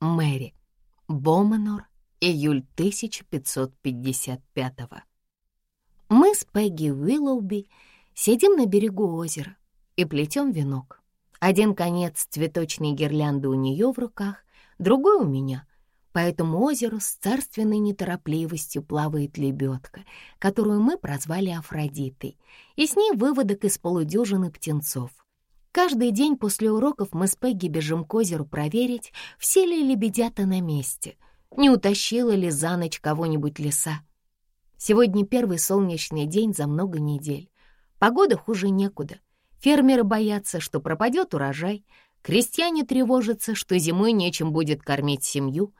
Мэри. Боманор. Июль 1555 Мы с Пегги Уиллоуби сидим на берегу озера и плетем венок. Один конец цветочной гирлянды у нее в руках, другой у меня. По этому озеру с царственной неторопливостью плавает лебедка, которую мы прозвали Афродитой, и с ней выводок из полудюжины птенцов. Каждый день после уроков мы с Пегги бежим к озеру проверить, все ли лебедята на месте, не утащила ли за ночь кого-нибудь лиса. Сегодня первый солнечный день за много недель. Погода хуже некуда. Фермеры боятся, что пропадет урожай, крестьяне тревожатся, что зимой нечем будет кормить семью.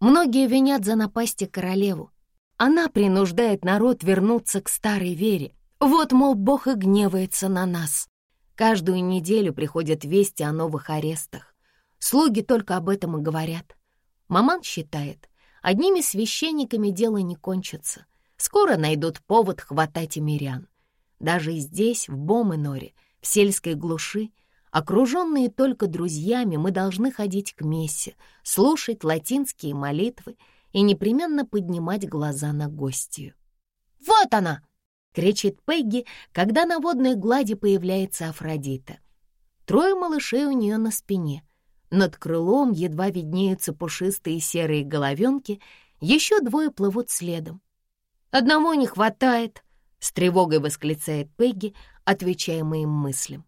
Многие винят за напасти королеву. Она принуждает народ вернуться к старой вере. Вот, мол, Бог и гневается на нас. Каждую неделю приходят вести о новых арестах. Слуги только об этом и говорят. Маман считает, одними священниками дело не кончится. Скоро найдут повод хватать и мирян. Даже здесь, в Боменоре, в сельской глуши, окруженные только друзьями, мы должны ходить к мессе, слушать латинские молитвы и непременно поднимать глаза на гостью. «Вот она!» кричит Пегги, когда на водной глади появляется Афродита. Трое малышей у нее на спине. Над крылом едва виднеются пушистые серые головенки, еще двое плывут следом. «Одного не хватает!» — с тревогой восклицает Пегги, отвечая моим мыслям.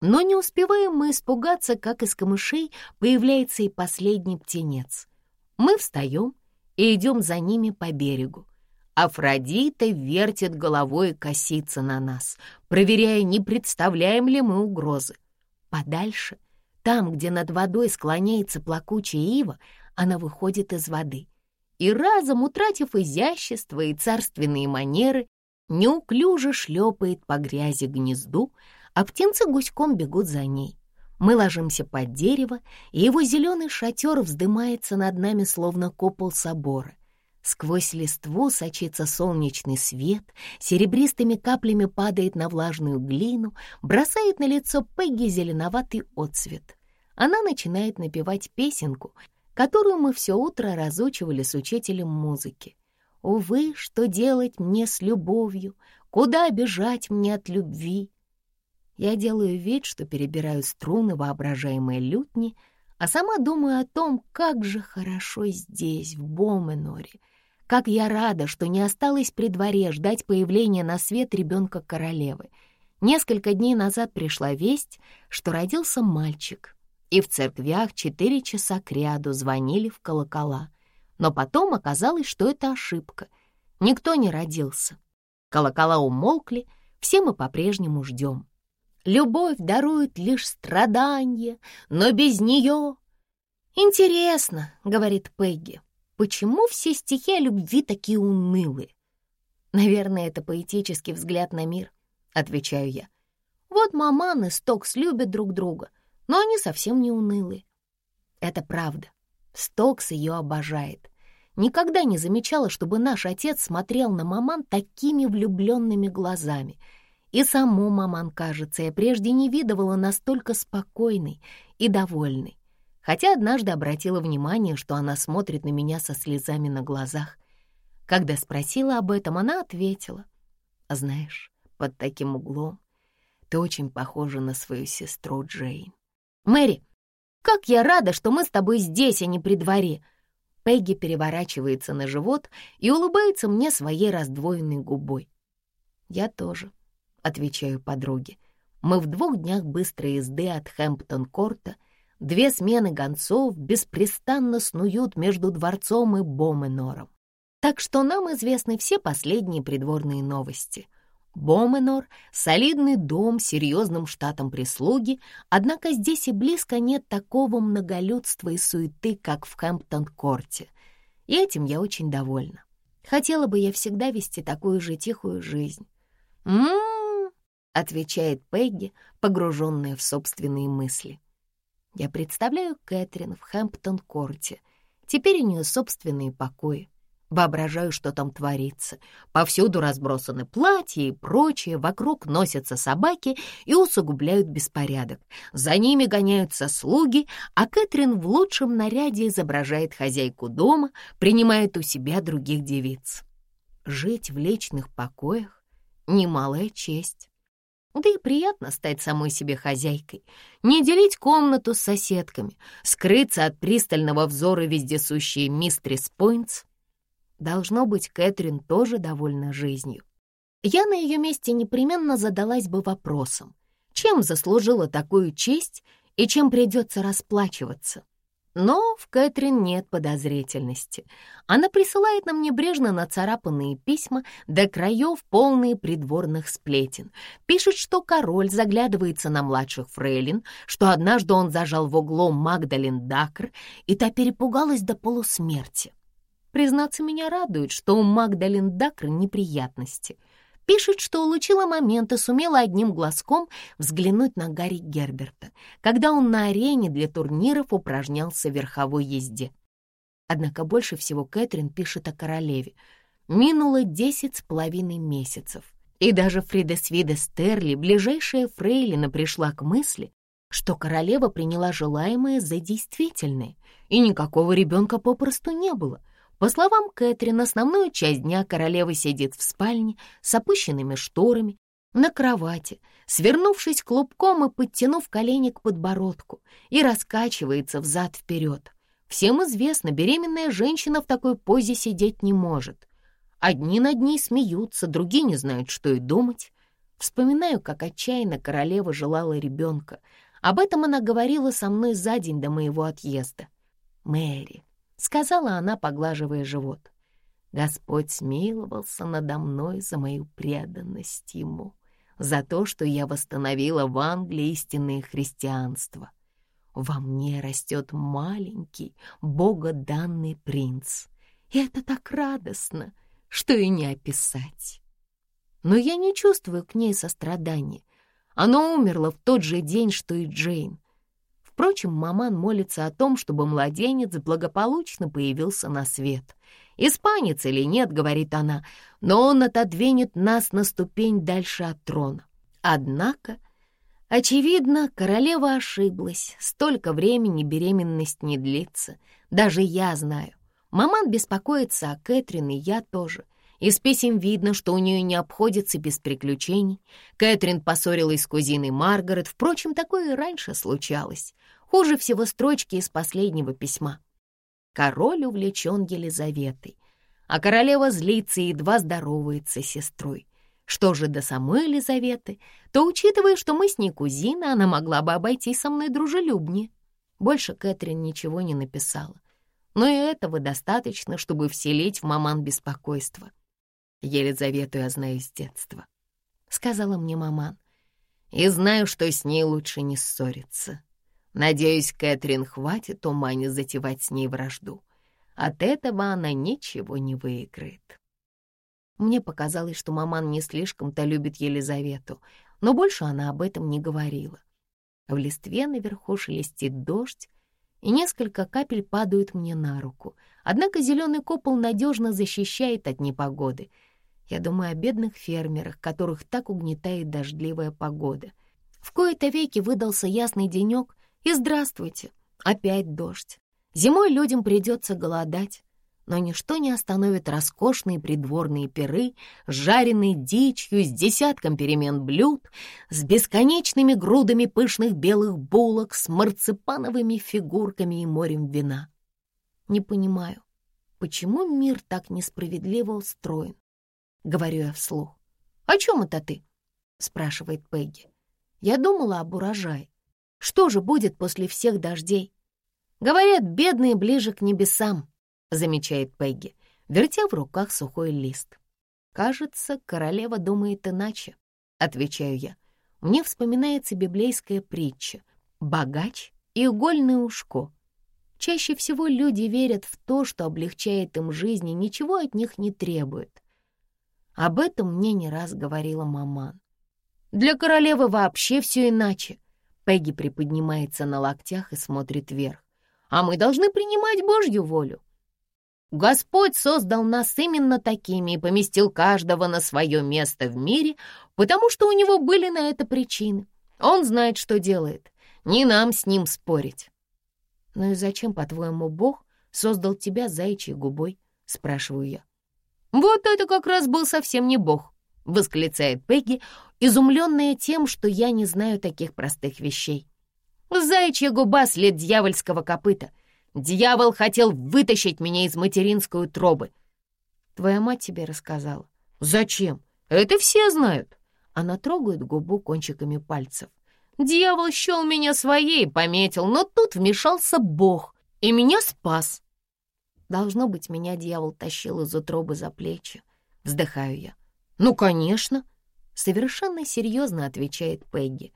Но не успеваем мы испугаться, как из камышей появляется и последний птенец. Мы встаем и идем за ними по берегу. Афродита вертит головой и косится на нас, проверяя, не представляем ли мы угрозы. Подальше, там, где над водой склоняется плакучая ива, она выходит из воды и, разом утратив изящество и царственные манеры, неуклюже шлепает по грязи гнезду, а птенцы гуськом бегут за ней. Мы ложимся под дерево, и его зеленый шатер вздымается над нами, словно купол собора. Сквозь листву сочится солнечный свет, серебристыми каплями падает на влажную глину, бросает на лицо Пегги зеленоватый отцвет. Она начинает напевать песенку, которую мы все утро разучивали с учителем музыки. «Увы, что делать мне с любовью? Куда бежать мне от любви?» Я делаю вид, что перебираю струны воображаемой лютни, а сама думаю о том, как же хорошо здесь, в Боменоре, как я рада, что не осталось при дворе ждать появления на свет ребенка королевы. Несколько дней назад пришла весть, что родился мальчик, и в церквях четыре часа кряду звонили в колокола. Но потом оказалось, что это ошибка. Никто не родился. Колокола умолкли, все мы по-прежнему ждем. Любовь дарует лишь страдания, но без нее... «Интересно», — говорит Пегги, Почему все стихи о любви такие унылые? Наверное, это поэтический взгляд на мир, отвечаю я. Вот Маман и Стокс любят друг друга, но они совсем не унылые. Это правда. Стокс ее обожает. Никогда не замечала, чтобы наш отец смотрел на Маман такими влюбленными глазами. И саму Маман, кажется, я прежде не видывала настолько спокойной и довольной хотя однажды обратила внимание, что она смотрит на меня со слезами на глазах. Когда спросила об этом, она ответила, «Знаешь, под таким углом ты очень похожа на свою сестру Джейн». «Мэри, как я рада, что мы с тобой здесь, а не при дворе!» Пегги переворачивается на живот и улыбается мне своей раздвоенной губой. «Я тоже», — отвечаю подруге. «Мы в двух днях быстрой езды от Хэмптон-Корта — Две смены гонцов беспрестанно снуют между дворцом и Боменором. Так что нам известны все последние придворные новости. Боменор — солидный дом с серьезным штатом прислуги, однако здесь и близко нет такого многолюдства и суеты, как в Хэмптон-корте. И этим я очень довольна. Хотела бы я всегда вести такую же тихую жизнь. «М-м-м», отвечает Пегги, погруженная в собственные мысли. Я представляю Кэтрин в Хэмптон-корте. Теперь у нее собственные покои. Воображаю, что там творится. Повсюду разбросаны платья и прочее, вокруг носятся собаки и усугубляют беспорядок. За ними гоняются слуги, а Кэтрин в лучшем наряде изображает хозяйку дома, принимает у себя других девиц. Жить в личных покоях — немалая честь. Да и приятно стать самой себе хозяйкой, не делить комнату с соседками, скрыться от пристального взора вездесущей мистрис Пойнтс. Должно быть, Кэтрин тоже довольна жизнью. Я на ее месте непременно задалась бы вопросом, чем заслужила такую честь и чем придется расплачиваться. Но в Кэтрин нет подозрительности. Она присылает нам небрежно нацарапанные письма до краев, полные придворных сплетен. Пишет, что король заглядывается на младших фрейлин, что однажды он зажал в углу Магдалин Дакр, и та перепугалась до полусмерти. Признаться, меня радует, что у Магдалин Дакр неприятности — Пишет, что улучила момент и сумела одним глазком взглянуть на Гарри Герберта, когда он на арене для турниров упражнялся в верховой езде. Однако больше всего Кэтрин пишет о королеве. Минуло десять с половиной месяцев, и даже Фрида Свида Стерли, ближайшая фрейлина, пришла к мысли, что королева приняла желаемое за действительное, и никакого ребенка попросту не было — по словам Кэтрин, основную часть дня королева сидит в спальне с опущенными шторами, на кровати, свернувшись клубком и подтянув колени к подбородку, и раскачивается взад-вперед. Всем известно, беременная женщина в такой позе сидеть не может. Одни над ней смеются, другие не знают, что и думать. Вспоминаю, как отчаянно королева желала ребенка. Об этом она говорила со мной за день до моего отъезда. «Мэри, — сказала она, поглаживая живот. Господь смиловался надо мной за мою преданность Ему, за то, что я восстановила в Англии истинное христианство. Во мне растет маленький, богоданный принц, и это так радостно, что и не описать. Но я не чувствую к ней сострадания. Оно умерло в тот же день, что и Джейн. Впрочем, маман молится о том, чтобы младенец благополучно появился на свет. «Испанец или нет», — говорит она, — «но он отодвинет нас на ступень дальше от трона». Однако, очевидно, королева ошиблась. Столько времени беременность не длится. Даже я знаю. Маман беспокоится о Кэтрин, и я тоже. Из писем видно, что у нее не обходится без приключений. Кэтрин поссорилась с кузиной Маргарет, впрочем, такое и раньше случалось. Хуже всего строчки из последнего письма. Король увлечен Елизаветой, а королева злится и едва здоровается с сестрой. Что же до самой Елизаветы, то, учитывая, что мы с ней кузины, она могла бы обойти со мной дружелюбнее. Больше Кэтрин ничего не написала. Но и этого достаточно, чтобы вселить в маман беспокойство. Елизавету я знаю с детства, — сказала мне маман, — и знаю, что с ней лучше не ссориться. Надеюсь, Кэтрин хватит ума не затевать с ней вражду. От этого она ничего не выиграет. Мне показалось, что маман не слишком-то любит Елизавету, но больше она об этом не говорила. В листве наверху шелестит дождь, и несколько капель падают мне на руку. Однако зеленый купол надежно защищает от непогоды. Я думаю о бедных фермерах, которых так угнетает дождливая погода. В кои-то веки выдался ясный денек, и здравствуйте, опять дождь. Зимой людям придется голодать, но ничто не остановит роскошные придворные пиры с жареной дичью, с десятком перемен блюд, с бесконечными грудами пышных белых булок, с марципановыми фигурками и морем вина. Не понимаю, почему мир так несправедливо устроен? Говорю я вслух. «О чем это ты?» — спрашивает Пегги. Я думала об урожае. Что же будет после всех дождей? Говорят, бедные ближе к небесам, замечает Пегги, вертя в руках сухой лист. Кажется, королева думает иначе, отвечаю я. Мне вспоминается библейская притча «Богач и угольное ушко». Чаще всего люди верят в то, что облегчает им жизнь и ничего от них не требует. Об этом мне не раз говорила маман. Для королевы вообще все иначе. Пегги приподнимается на локтях и смотрит вверх. «А мы должны принимать Божью волю». Господь создал нас именно такими и поместил каждого на свое место в мире, потому что у него были на это причины. Он знает, что делает. Не нам с ним спорить. «Ну и зачем, по-твоему, Бог создал тебя заячьей губой?» — спрашиваю я. «Вот это как раз был совсем не Бог», — восклицает Пегги, изумленная тем, что я не знаю таких простых вещей. «Заячья губа — след дьявольского копыта. Дьявол хотел вытащить меня из материнской утробы. Твоя мать тебе рассказала. Зачем? Это все знают. Она трогает губу кончиками пальцев. Дьявол щел меня своей, пометил, но тут вмешался Бог и меня спас. Должно быть, меня дьявол тащил из утробы за плечи. Вздыхаю я. Ну, конечно. Совершенно серьезно отвечает Пегги.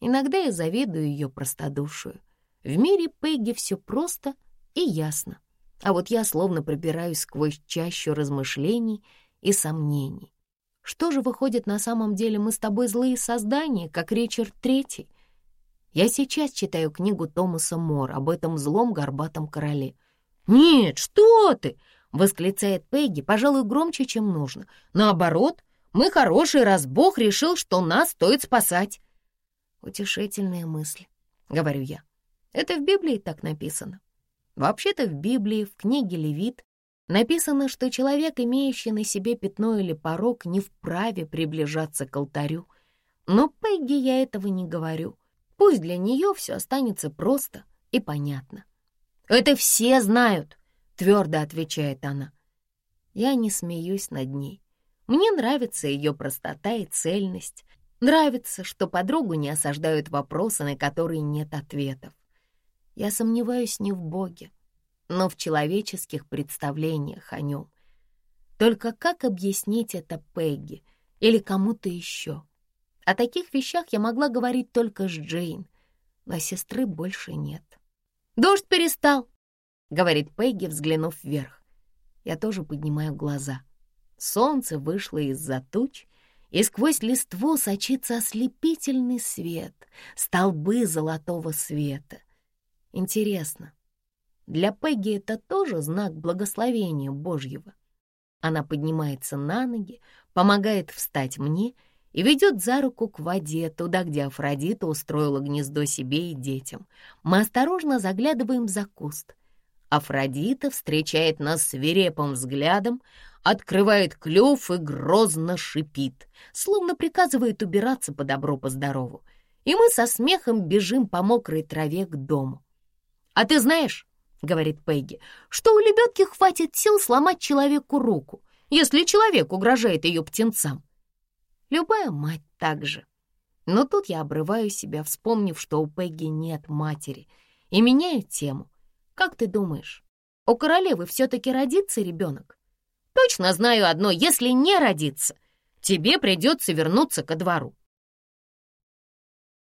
Иногда я завидую ее простодушию. В мире Пегги все просто и ясно, а вот я словно пробираюсь сквозь чащу размышлений и сомнений. Что же выходит на самом деле, мы с тобой злые создания, как Ричард Третий? Я сейчас читаю книгу Томаса Мор об этом злом горбатом короле. «Нет, что ты!» — восклицает Пегги, пожалуй, громче, чем нужно. «Наоборот, мы хорошие, раз Бог решил, что нас стоит спасать». «Утешительные мысли», — говорю я. Это в Библии так написано. Вообще-то в Библии, в книге Левит, написано, что человек, имеющий на себе пятно или порог, не вправе приближаться к алтарю. Но Пегги я этого не говорю. Пусть для нее все останется просто и понятно. «Это все знают», — твердо отвечает она. Я не смеюсь над ней. Мне нравится ее простота и цельность. Нравится, что подругу не осаждают вопросы, на которые нет ответов. Я сомневаюсь не в Боге, но в человеческих представлениях о нем. Только как объяснить это Пегги или кому-то еще? О таких вещах я могла говорить только с Джейн, но сестры больше нет. «Дождь перестал», — говорит Пегги, взглянув вверх. Я тоже поднимаю глаза. Солнце вышло из-за туч, и сквозь листву сочится ослепительный свет, столбы золотого света — Интересно, для Пегги это тоже знак благословения Божьего. Она поднимается на ноги, помогает встать мне и ведет за руку к воде, туда, где Афродита устроила гнездо себе и детям. Мы осторожно заглядываем за куст. Афродита встречает нас свирепым взглядом, открывает клюв и грозно шипит, словно приказывает убираться по добру, по здорову. И мы со смехом бежим по мокрой траве к дому. «А ты знаешь, — говорит Пегги, — что у лебедки хватит сил сломать человеку руку, если человек угрожает ее птенцам. Любая мать так же. Но тут я обрываю себя, вспомнив, что у Пегги нет матери, и меняю тему. Как ты думаешь, у королевы все-таки родится ребенок? Точно знаю одно, если не родится, тебе придется вернуться ко двору.